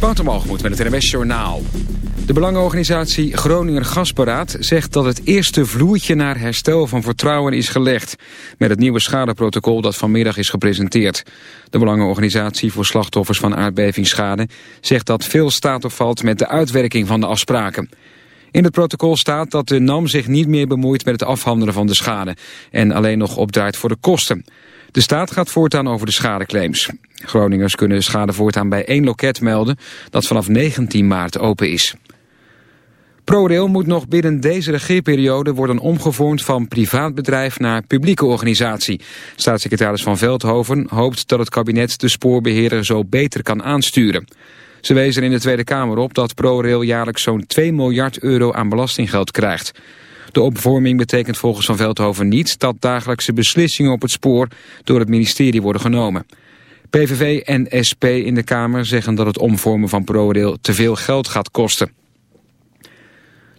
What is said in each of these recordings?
Watermalgemoed met het NWS Journaal. De belangenorganisatie Groninger Gasparaat zegt dat het eerste vloertje naar herstel van vertrouwen is gelegd. Met het nieuwe schadeprotocol dat vanmiddag is gepresenteerd. De belangenorganisatie voor slachtoffers van aardbevingsschade zegt dat veel staat of valt met de uitwerking van de afspraken. In het protocol staat dat de NAM zich niet meer bemoeit met het afhandelen van de schade en alleen nog opdraait voor de kosten. De staat gaat voortaan over de schadeclaims. Groningers kunnen schade voortaan bij één loket melden dat vanaf 19 maart open is. ProRail moet nog binnen deze regeerperiode worden omgevormd van privaat bedrijf naar publieke organisatie. Staatssecretaris Van Veldhoven hoopt dat het kabinet de spoorbeheerder zo beter kan aansturen. Ze wezen in de Tweede Kamer op dat ProRail jaarlijks zo'n 2 miljard euro aan belastinggeld krijgt. De opvorming betekent volgens Van Veldhoven niet dat dagelijkse beslissingen op het spoor door het ministerie worden genomen. PVV en SP in de Kamer zeggen dat het omvormen van ProRail te veel geld gaat kosten.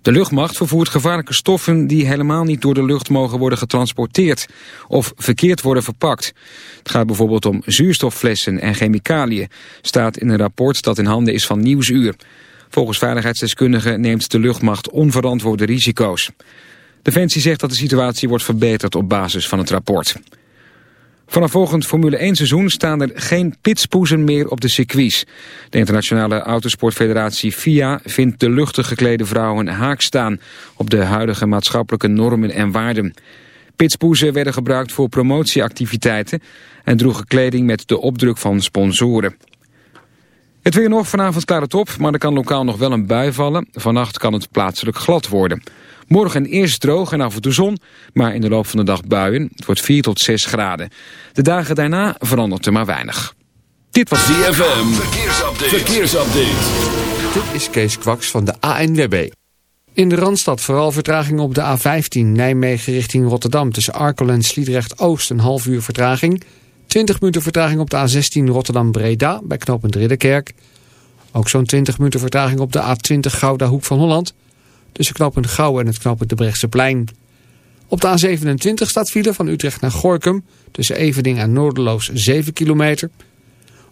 De luchtmacht vervoert gevaarlijke stoffen die helemaal niet door de lucht mogen worden getransporteerd of verkeerd worden verpakt. Het gaat bijvoorbeeld om zuurstofflessen en chemicaliën, staat in een rapport dat in handen is van Nieuwsuur. Volgens veiligheidsdeskundigen neemt de luchtmacht onverantwoorde risico's. Defensie zegt dat de situatie wordt verbeterd op basis van het rapport. Vanaf volgend Formule 1 seizoen staan er geen pitspoezen meer op de circuits. De internationale autosportfederatie FIA vindt de luchtig geklede vrouwen haak staan op de huidige maatschappelijke normen en waarden. Pitspoezen werden gebruikt voor promotieactiviteiten en droegen kleding met de opdruk van sponsoren. Het weer nog, vanavond klaar het op, maar er kan lokaal nog wel een bui vallen. Vannacht kan het plaatselijk glad worden. Morgen eerst droog en af en toe zon, maar in de loop van de dag buien. Het wordt 4 tot 6 graden. De dagen daarna verandert er maar weinig. Dit was DFM. Verkeersupdate. Verkeersupdate. Dit is Kees Kwaks van de ANWB. In de Randstad vooral vertraging op de A15 Nijmegen richting Rotterdam... tussen Arkel en Sliedrecht-Oost een half uur vertraging... 20 minuten vertraging op de A16 Rotterdam-Breda bij knooppunt Ridderkerk. Ook zo'n 20 minuten vertraging op de A20 Gouda Hoek van Holland. Tussen knooppunt Gouw en het knooppunt de Brechtseplein. Op de A27 staat file van Utrecht naar Gorkum. Tussen Evening en Noorderloos 7 kilometer.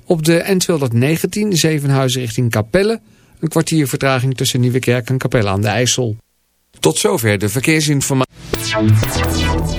Op de N219 Zevenhuizen richting Capelle. Een kwartier vertraging tussen Nieuwekerk en Capelle aan de IJssel. Tot zover de verkeersinformatie.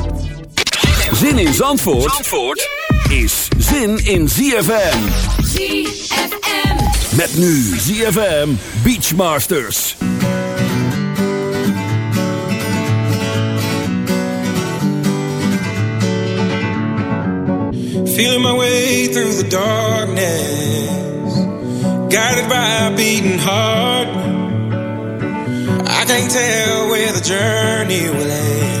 Zin in Zandvoort, Zandvoort is zin in ZFM. ZFM. Met nu ZFM Beachmasters. Feeling my way through the darkness, guided by a beating heart. I can't tell where the journey will end,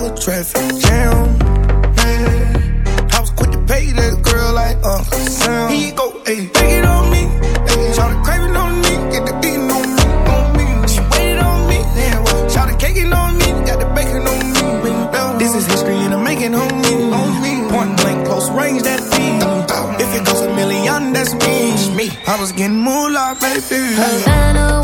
like a traffic jam. Man. I was quick to pay that girl like a sound. Here you go, ayy, take it on me. Ayy, try to crave it on me, get the beating on me, on me. She waited on me, yeah, well, try to cake it on me, got the bacon on me. This is history and I'm making on me. On me. Point blank, close range, that thing. Oh. If it goes a million, that's me. me. I was getting more like baby. Havana,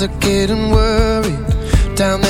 eyes are getting worried down there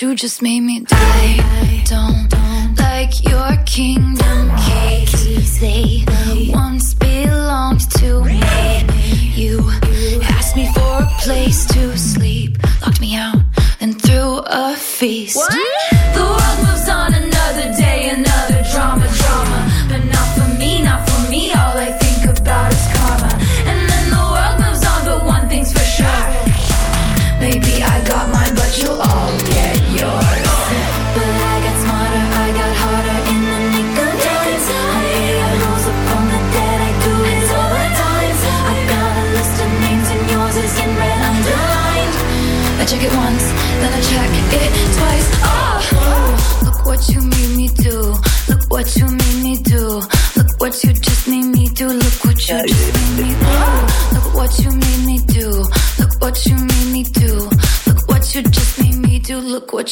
you just made me.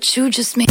what you just made.